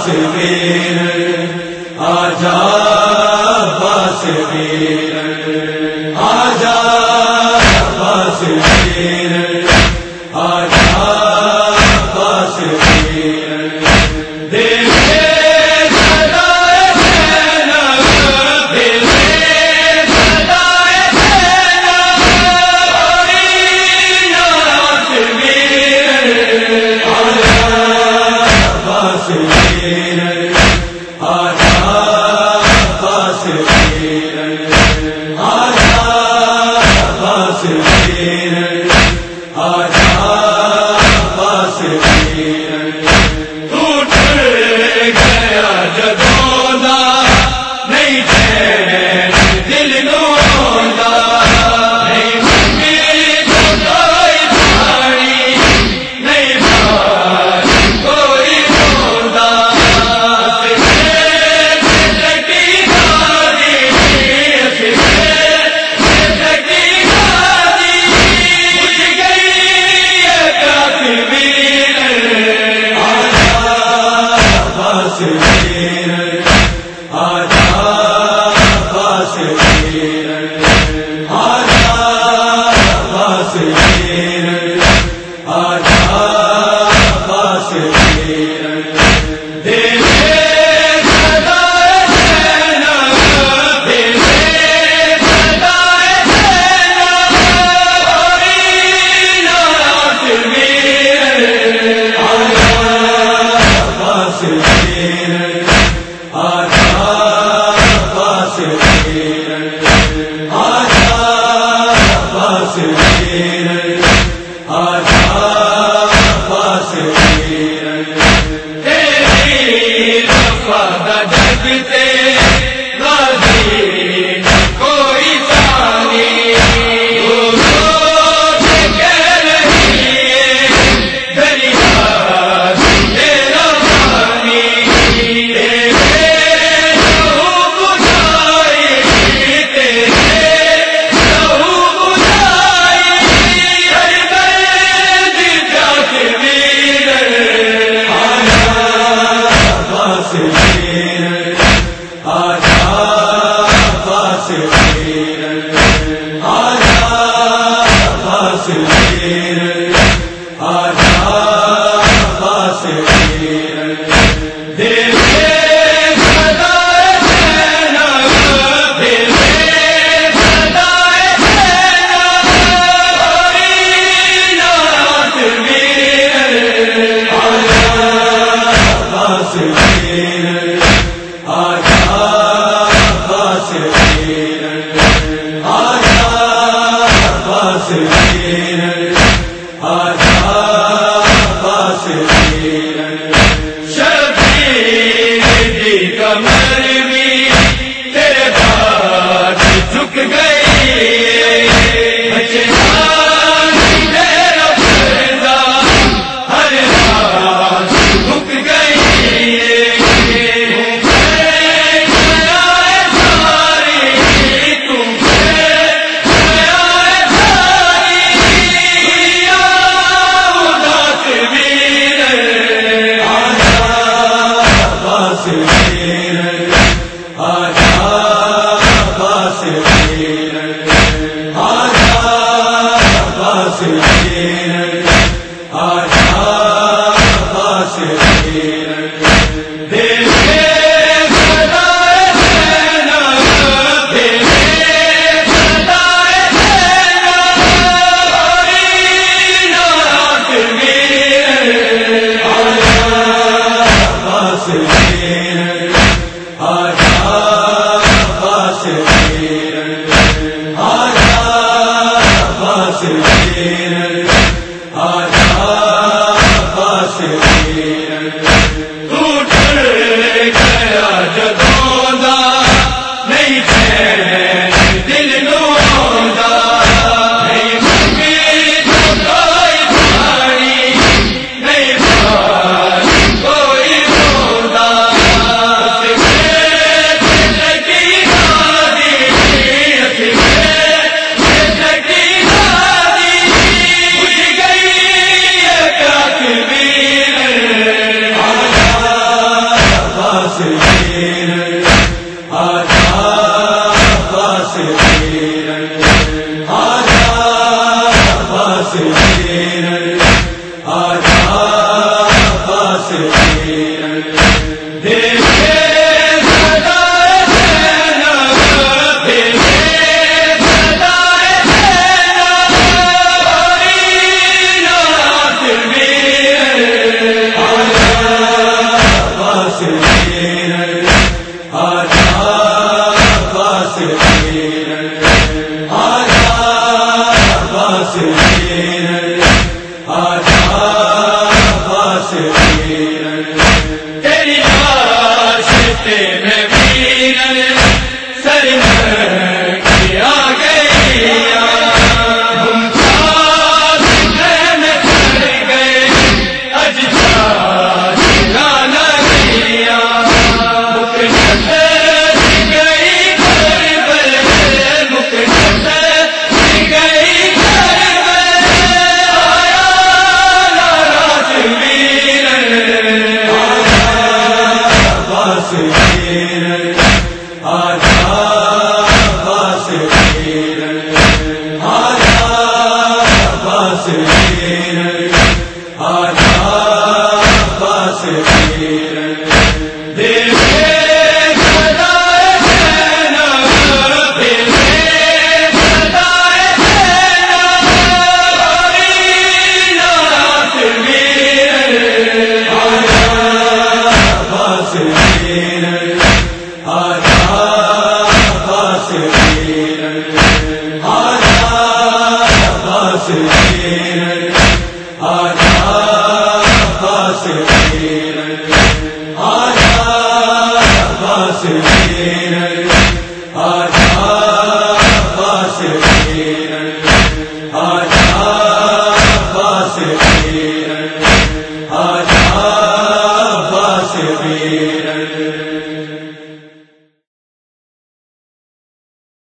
پاس میرے آ جا پاس میرے دے سے ملتے ہے۔ تیری آشتے Yeah.